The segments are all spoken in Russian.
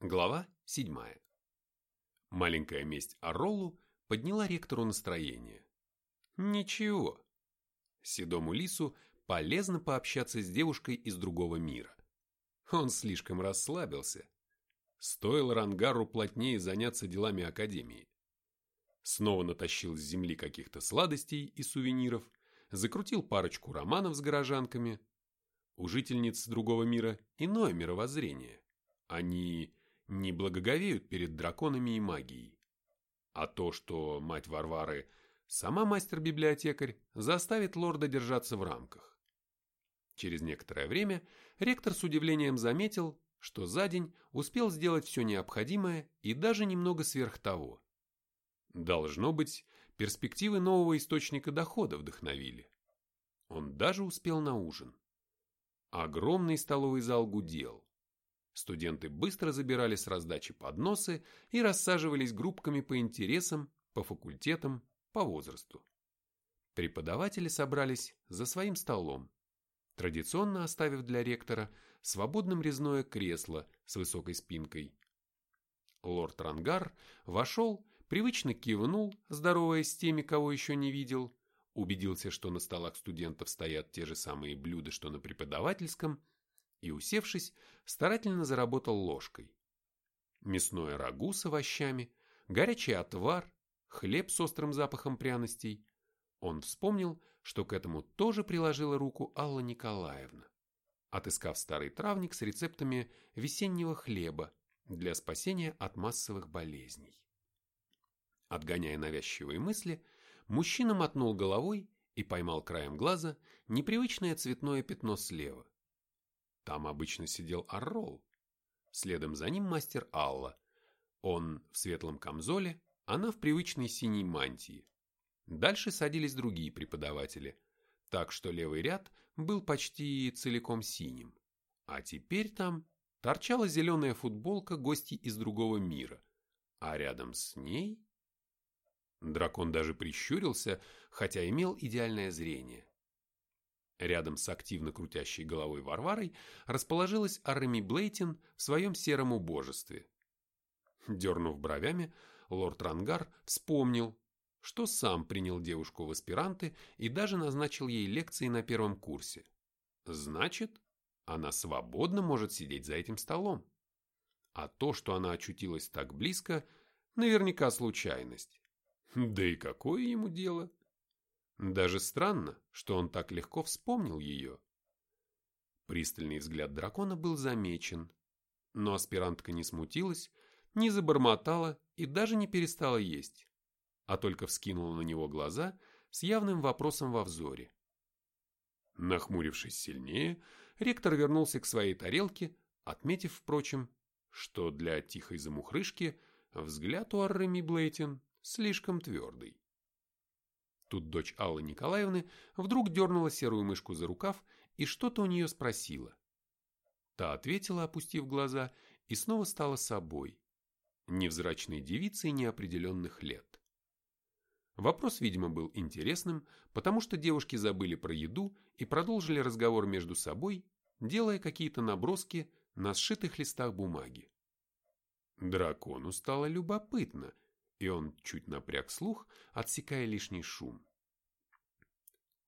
Глава 7. Маленькая месть Ароллу подняла ректору настроение. Ничего. Седому лису полезно пообщаться с девушкой из другого мира. Он слишком расслабился. Стоило Рангару плотнее заняться делами Академии. Снова натащил с земли каких-то сладостей и сувениров, закрутил парочку романов с горожанками. У жительниц другого мира иное мировоззрение. Они не благоговеют перед драконами и магией. А то, что мать Варвары сама мастер-библиотекарь, заставит лорда держаться в рамках. Через некоторое время ректор с удивлением заметил, что за день успел сделать все необходимое и даже немного сверх того. Должно быть, перспективы нового источника дохода вдохновили. Он даже успел на ужин. Огромный столовый зал гудел. Студенты быстро забирали с раздачи подносы и рассаживались группками по интересам, по факультетам, по возрасту. Преподаватели собрались за своим столом, традиционно оставив для ректора свободным резное кресло с высокой спинкой. Лорд Рангар вошел, привычно кивнул, здороваясь с теми, кого еще не видел, убедился, что на столах студентов стоят те же самые блюда, что на преподавательском, и, усевшись, старательно заработал ложкой. Мясное рагу с овощами, горячий отвар, хлеб с острым запахом пряностей. Он вспомнил, что к этому тоже приложила руку Алла Николаевна, отыскав старый травник с рецептами весеннего хлеба для спасения от массовых болезней. Отгоняя навязчивые мысли, мужчина мотнул головой и поймал краем глаза непривычное цветное пятно слева. Там обычно сидел Аррол. Следом за ним мастер Алла. Он в светлом камзоле, она в привычной синей мантии. Дальше садились другие преподаватели, так что левый ряд был почти целиком синим. А теперь там торчала зеленая футболка гостей из другого мира, а рядом с ней... Дракон даже прищурился, хотя имел идеальное зрение. Рядом с активно крутящей головой Варварой расположилась Арреми Блейтин в своем сером убожестве. Дернув бровями, лорд Рангар вспомнил, что сам принял девушку в аспиранты и даже назначил ей лекции на первом курсе. Значит, она свободно может сидеть за этим столом. А то, что она очутилась так близко, наверняка случайность. Да и какое ему дело? Даже странно, что он так легко вспомнил ее. Пристальный взгляд дракона был замечен, но аспирантка не смутилась, не забормотала и даже не перестала есть, а только вскинула на него глаза с явным вопросом во взоре. Нахмурившись сильнее, ректор вернулся к своей тарелке, отметив, впрочем, что для тихой замухрышки взгляд у Арреми Блейтин слишком твердый. Тут дочь Аллы Николаевны вдруг дернула серую мышку за рукав и что-то у нее спросила. Та ответила, опустив глаза, и снова стала собой, невзрачной девицей неопределенных лет. Вопрос, видимо, был интересным, потому что девушки забыли про еду и продолжили разговор между собой, делая какие-то наброски на сшитых листах бумаги. Дракону стало любопытно – и он чуть напряг слух, отсекая лишний шум.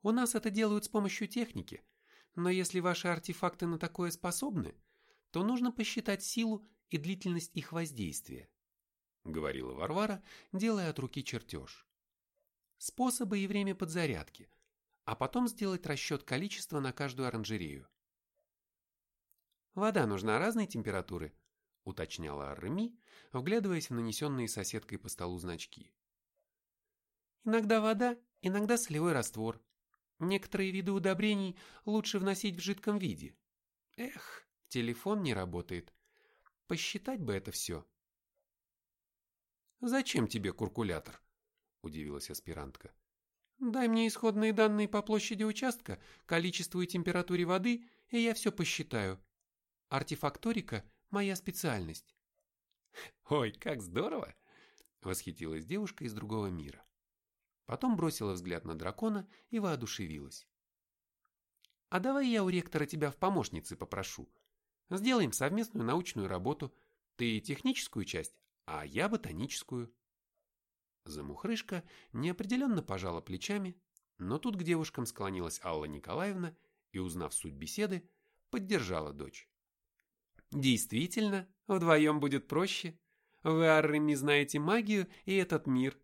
«У нас это делают с помощью техники, но если ваши артефакты на такое способны, то нужно посчитать силу и длительность их воздействия», — говорила Варвара, делая от руки чертеж. «Способы и время подзарядки, а потом сделать расчет количества на каждую оранжерею. Вода нужна разной температуры, — уточняла Арреми, вглядываясь в нанесенные соседкой по столу значки. «Иногда вода, иногда солевой раствор. Некоторые виды удобрений лучше вносить в жидком виде. Эх, телефон не работает. Посчитать бы это все». «Зачем тебе куркулятор?» – удивилась аспирантка. «Дай мне исходные данные по площади участка, количеству и температуре воды, и я все посчитаю. Артефакторика моя специальность. Ой, как здорово! Восхитилась девушка из другого мира. Потом бросила взгляд на дракона и воодушевилась. А давай я у ректора тебя в помощнице попрошу. Сделаем совместную научную работу. Ты техническую часть, а я ботаническую. Замухрышка неопределенно пожала плечами, но тут к девушкам склонилась Алла Николаевна и, узнав суть беседы, поддержала дочь. Действительно, вдвоем будет проще. Вы, Арреми, знаете магию и этот мир,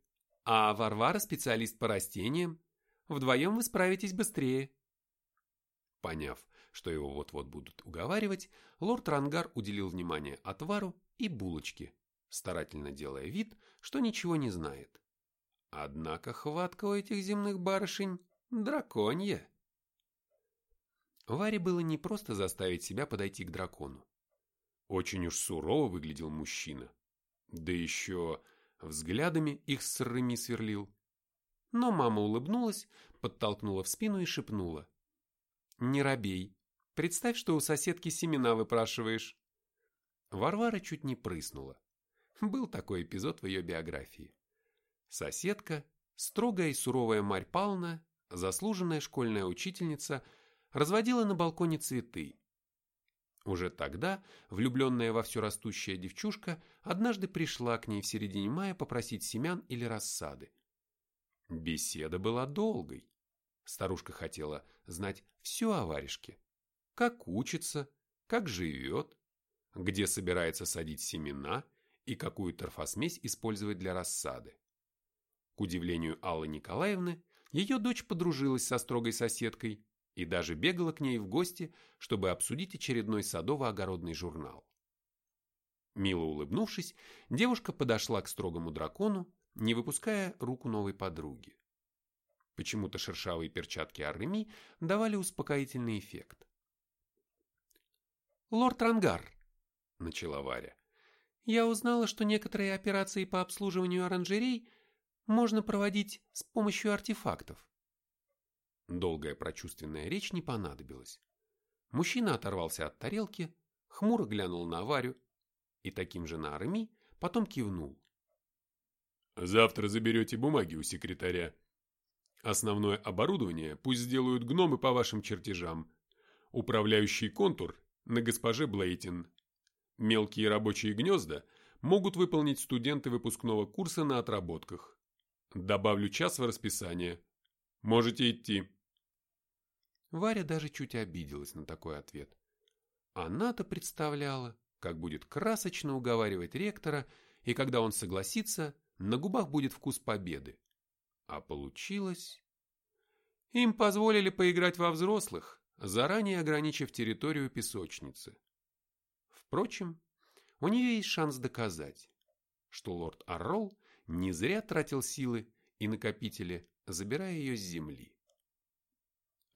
а Варвара специалист по растениям. Вдвоем вы справитесь быстрее. Поняв, что его вот-вот будут уговаривать, лорд Рангар уделил внимание отвару и булочке, старательно делая вид, что ничего не знает. Однако хватка у этих земных барышень драконья. Варе было не просто заставить себя подойти к дракону. Очень уж сурово выглядел мужчина. Да еще взглядами их с Рыми сверлил. Но мама улыбнулась, подтолкнула в спину и шепнула. «Не робей. Представь, что у соседки семена выпрашиваешь». Варвара чуть не прыснула. Был такой эпизод в ее биографии. Соседка, строгая и суровая Марь Павловна, заслуженная школьная учительница, разводила на балконе цветы. Уже тогда влюбленная во все растущая девчушка однажды пришла к ней в середине мая попросить семян или рассады. Беседа была долгой. Старушка хотела знать все о варежке. Как учится, как живет, где собирается садить семена и какую торфосмесь использовать для рассады. К удивлению Аллы Николаевны, ее дочь подружилась со строгой соседкой и даже бегала к ней в гости, чтобы обсудить очередной садово-огородный журнал. Мило улыбнувшись, девушка подошла к строгому дракону, не выпуская руку новой подруги. Почему-то шершавые перчатки Арреми давали успокоительный эффект. «Лорд Рангар», — начала Варя, — «я узнала, что некоторые операции по обслуживанию оранжерей можно проводить с помощью артефактов». Долгая прочувственная речь не понадобилась. Мужчина оторвался от тарелки, хмуро глянул на Варю и таким же на Арми потом кивнул. Завтра заберете бумаги у секретаря. Основное оборудование пусть сделают гномы по вашим чертежам. Управляющий контур на госпоже Блейтин. Мелкие рабочие гнезда могут выполнить студенты выпускного курса на отработках. Добавлю час в расписание. Можете идти. Варя даже чуть обиделась на такой ответ. Она-то представляла, как будет красочно уговаривать ректора, и когда он согласится, на губах будет вкус победы. А получилось... Им позволили поиграть во взрослых, заранее ограничив территорию песочницы. Впрочем, у нее есть шанс доказать, что лорд Аррол не зря тратил силы и накопители, забирая ее с земли.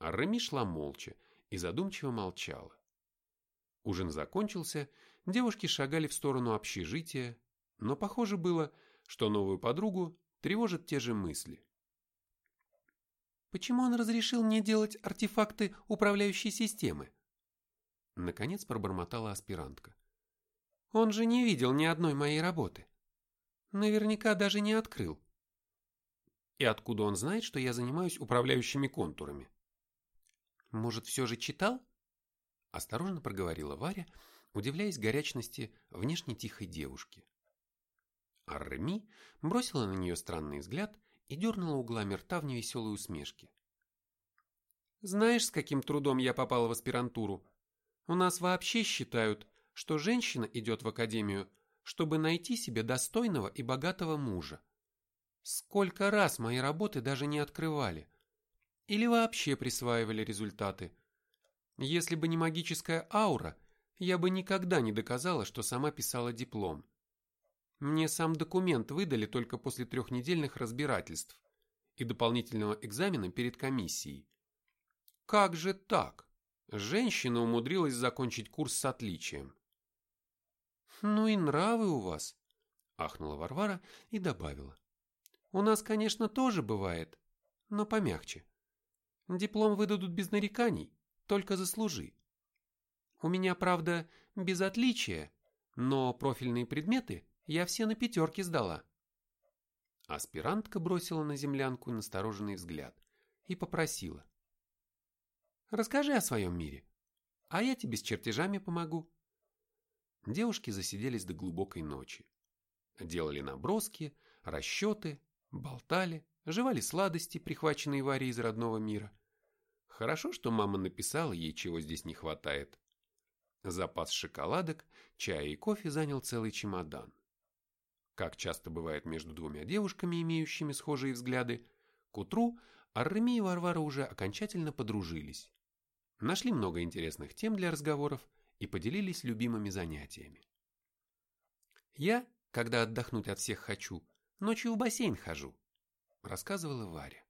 А шла молча и задумчиво молчала. Ужин закончился, девушки шагали в сторону общежития, но похоже было, что новую подругу тревожат те же мысли. «Почему он разрешил мне делать артефакты управляющей системы?» Наконец пробормотала аспирантка. «Он же не видел ни одной моей работы. Наверняка даже не открыл. И откуда он знает, что я занимаюсь управляющими контурами?» «Может, все же читал?» Осторожно проговорила Варя, удивляясь горячности внешне тихой девушки. Арреми бросила на нее странный взгляд и дернула углами рта в невеселой усмешке. «Знаешь, с каким трудом я попала в аспирантуру? У нас вообще считают, что женщина идет в академию, чтобы найти себе достойного и богатого мужа. Сколько раз мои работы даже не открывали. Или вообще присваивали результаты. Если бы не магическая аура, я бы никогда не доказала, что сама писала диплом. Мне сам документ выдали только после трехнедельных разбирательств и дополнительного экзамена перед комиссией. Как же так? Женщина умудрилась закончить курс с отличием. Ну и нравы у вас, ахнула Варвара и добавила. У нас, конечно, тоже бывает, но помягче. Диплом выдадут без нареканий, только заслужи. У меня, правда, без отличия, но профильные предметы я все на пятерке сдала. Аспирантка бросила на землянку настороженный взгляд и попросила. Расскажи о своем мире, а я тебе с чертежами помогу. девушки засиделись до глубокой ночи. Делали наброски, расчеты, болтали, жевали сладости, прихваченные Варей из родного мира. Хорошо, что мама написала ей, чего здесь не хватает. Запас шоколадок, чая и кофе занял целый чемодан. Как часто бывает между двумя девушками, имеющими схожие взгляды, к утру Арреми и Варвара уже окончательно подружились. Нашли много интересных тем для разговоров и поделились любимыми занятиями. «Я, когда отдохнуть от всех хочу, ночью в бассейн хожу», рассказывала Варя.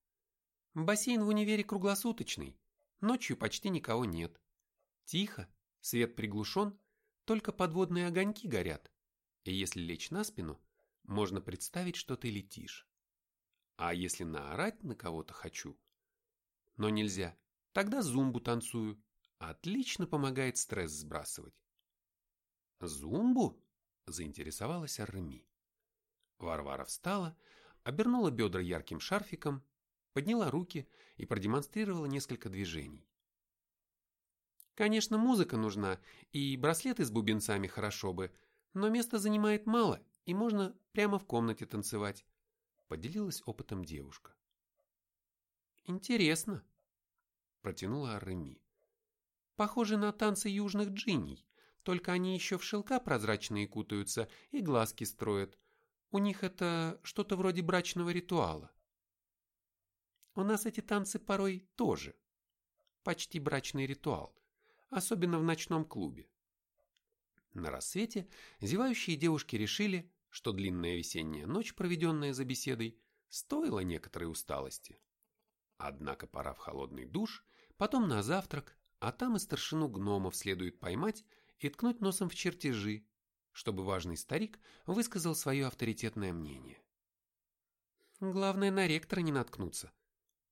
«Бассейн в универе круглосуточный, ночью почти никого нет. Тихо, свет приглушен, только подводные огоньки горят, и если лечь на спину, можно представить, что ты летишь. А если наорать на кого-то хочу? Но нельзя. Тогда зумбу танцую. Отлично помогает стресс сбрасывать. Зумбу? Заинтересовалась Арми. Варвара встала, обернула бедра ярким шарфиком, подняла руки и продемонстрировала несколько движений. Конечно, музыка нужна, и браслеты с бубенцами хорошо бы, но места занимает мало, и можно прямо в комнате танцевать поделилась опытом девушка. «Интересно», – протянула Ареми. «Похоже на танцы южных джиней, только они еще в шелка прозрачные кутаются и глазки строят. У них это что-то вроде брачного ритуала. У нас эти танцы порой тоже. Почти брачный ритуал, особенно в ночном клубе. На рассвете зевающие девушки решили, что длинная весенняя ночь, проведенная за беседой, стоила некоторой усталости. Однако пора в холодный душ, потом на завтрак, а там и старшину гномов следует поймать и ткнуть носом в чертежи, чтобы важный старик высказал свое авторитетное мнение. «Главное, на ректора не наткнуться», –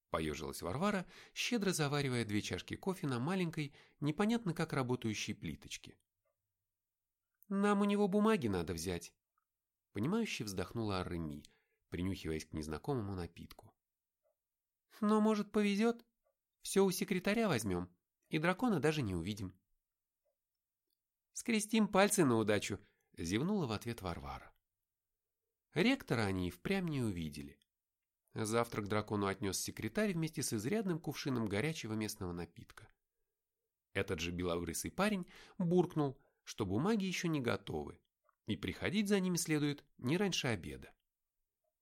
поежилась Варвара, щедро заваривая две чашки кофе на маленькой, непонятно как работающей плиточке. «Нам у него бумаги надо взять, Понимающе вздохнула Арреми, принюхиваясь к незнакомому напитку. «Но, может, повезет? Все у секретаря возьмем, и дракона даже не увидим». «Скрестим пальцы на удачу», — зевнула в ответ Варвара. Ректора они и впрямь не увидели. Завтрак дракону отнес секретарь вместе с изрядным кувшином горячего местного напитка. Этот же белобрысый парень буркнул, что бумаги еще не готовы, и приходить за ними следует не раньше обеда.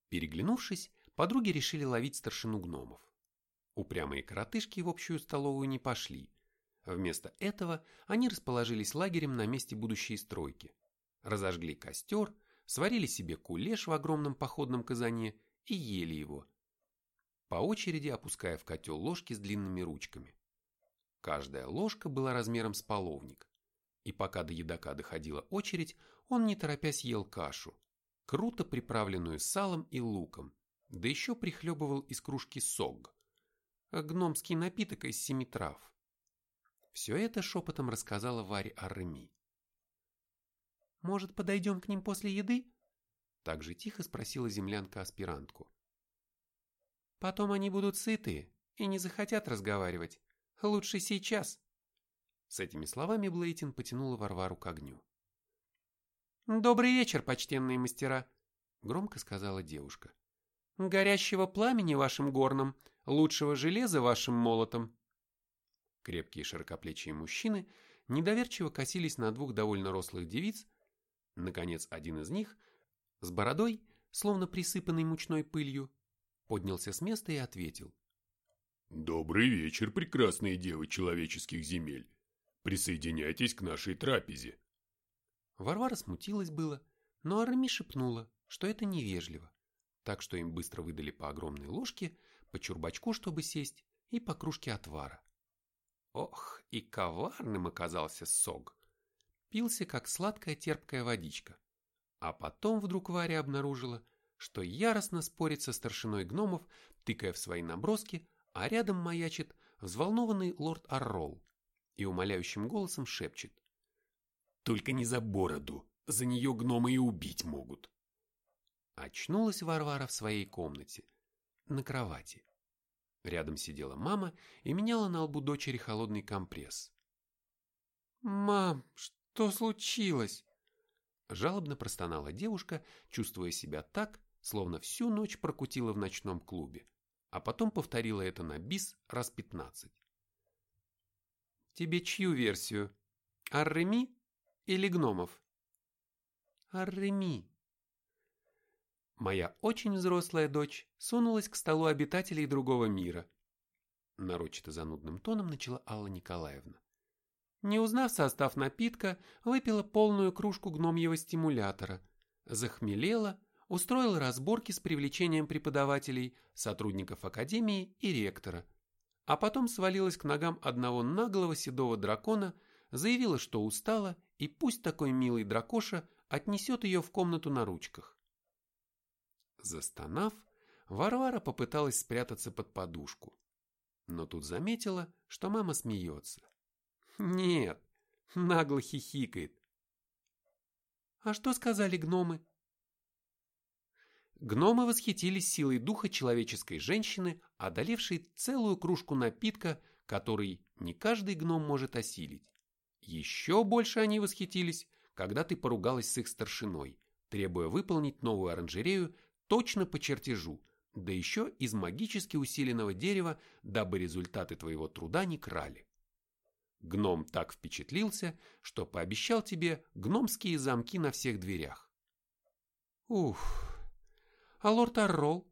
Переглянувшись, подруги решили ловить старшину гномов. Упрямые коротышки в общую столовую не пошли. Вместо этого они расположились лагерем на месте будущей стройки. Разожгли костер, сварили себе кулеш в огромном походном казане и ели его, по очереди опуская в котел ложки с длинными ручками. Каждая ложка была размером с половник, и пока до едока доходила очередь, он не торопясь ел кашу, круто приправленную салом и луком, да еще прихлебывал из кружки сог, гномский напиток из семи трав. Все это шепотом рассказала Варе Арреми. «Может, подойдем к ним после еды?» Так же тихо спросила землянка-аспирантку. «Потом они будут сытые и не захотят разговаривать. Лучше сейчас». С этими словами Блейтин потянула Варвару к огню. «Добрый вечер, почтенные мастера», — громко сказала девушка. «Горящего пламени вашим горном, лучшего железа вашим молотом». Крепкие широкоплечие мужчины недоверчиво косились на двух довольно рослых девиц. Наконец, один из них, с бородой, словно присыпанной мучной пылью, поднялся с места и ответил. «Добрый вечер, прекрасные девы человеческих земель. Присоединяйтесь к нашей трапезе». Варвара смутилась было, но Арами шепнула, что это невежливо, так что им быстро выдали по огромной ложке, по чурбачку, чтобы сесть, и по кружке отвара. Ох, и коварным оказался сог. Пился, как сладкая терпкая водичка. А потом вдруг Варя обнаружила, что яростно спорит со старшиной гномов, тыкая в свои наброски, а рядом маячит взволнованный лорд Аррол и умоляющим голосом шепчет. Только не за бороду, за нее гномы и убить могут. Очнулась Варвара в своей комнате, на кровати. Рядом сидела мама и меняла на лбу дочери холодный компресс. «Мам, что случилось?» Жалобно простонала девушка, чувствуя себя так, словно всю ночь прокутила в ночном клубе, а потом повторила это на бис раз пятнадцать. «Тебе чью версию? Арреми или гномов?» «Арреми». Моя очень взрослая дочь сунулась к столу обитателей другого мира. Нарочито занудным тоном начала Алла Николаевна. Не узнав состав напитка, выпила полную кружку гномьего стимулятора, захмелела, устроила разборки с привлечением преподавателей, сотрудников академии и ректора, а потом свалилась к ногам одного наглого седого дракона, заявила, что устала, и пусть такой милый дракоша отнесет ее в комнату на ручках. Застонав, Варвара попыталась спрятаться под подушку, но тут заметила, что мама смеется. Нет, нагло хихикает. А что сказали гномы? Гномы восхитились силой духа человеческой женщины, одолевшей целую кружку напитка, который не каждый гном может осилить. Еще больше они восхитились, когда ты поругалась с их старшиной, требуя выполнить новую оранжерею точно по чертежу, да еще из магически усиленного дерева, дабы результаты твоего труда не крали. Гном так впечатлился, что пообещал тебе гномские замки на всех дверях. Ух, а лорд Аррол?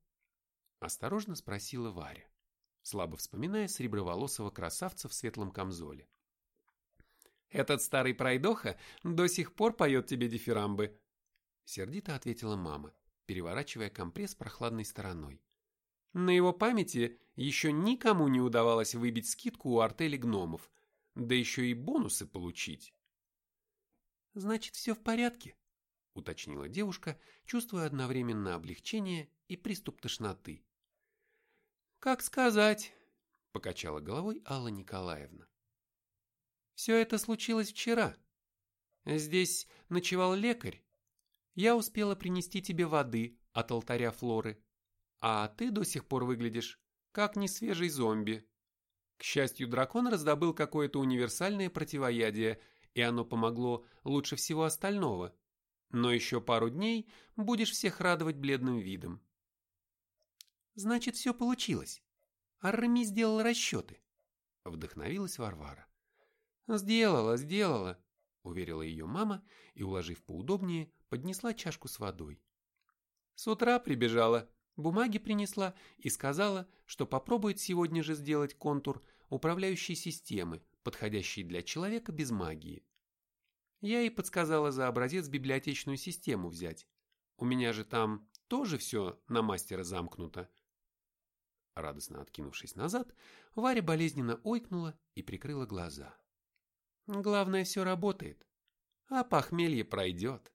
Осторожно спросила Варя, слабо вспоминая среброволосого красавца в светлом камзоле. Этот старый пройдоха до сих пор поет тебе дифирамбы. Сердито ответила мама, переворачивая компресс прохладной стороной. На его памяти еще никому не удавалось выбить скидку у артели гномов, да еще и бонусы получить. «Значит, все в порядке?» – уточнила девушка, чувствуя одновременно облегчение и приступ тошноты. «Как сказать?» – покачала головой Алла Николаевна. «Все это случилось вчера. Здесь ночевал лекарь. Я успела принести тебе воды от алтаря Флоры, а ты до сих пор выглядишь как несвежий зомби». К счастью, дракон раздобыл какое-то универсальное противоядие, и оно помогло лучше всего остального. Но еще пару дней будешь всех радовать бледным видом. Значит, все получилось. Аррами сделал расчеты. Вдохновилась Варвара. Сделала, сделала, уверила ее мама и, уложив поудобнее, поднесла чашку с водой. С утра прибежала, Бумаги принесла и сказала, что попробует сегодня же сделать контур управляющей системы, подходящий для человека без магии. Я ей подсказала за образец библиотечную систему взять. У меня же там тоже все на мастера замкнуто. Радостно откинувшись назад, Варя болезненно ойкнула и прикрыла глаза. Главное, все работает, а похмелье пройдет.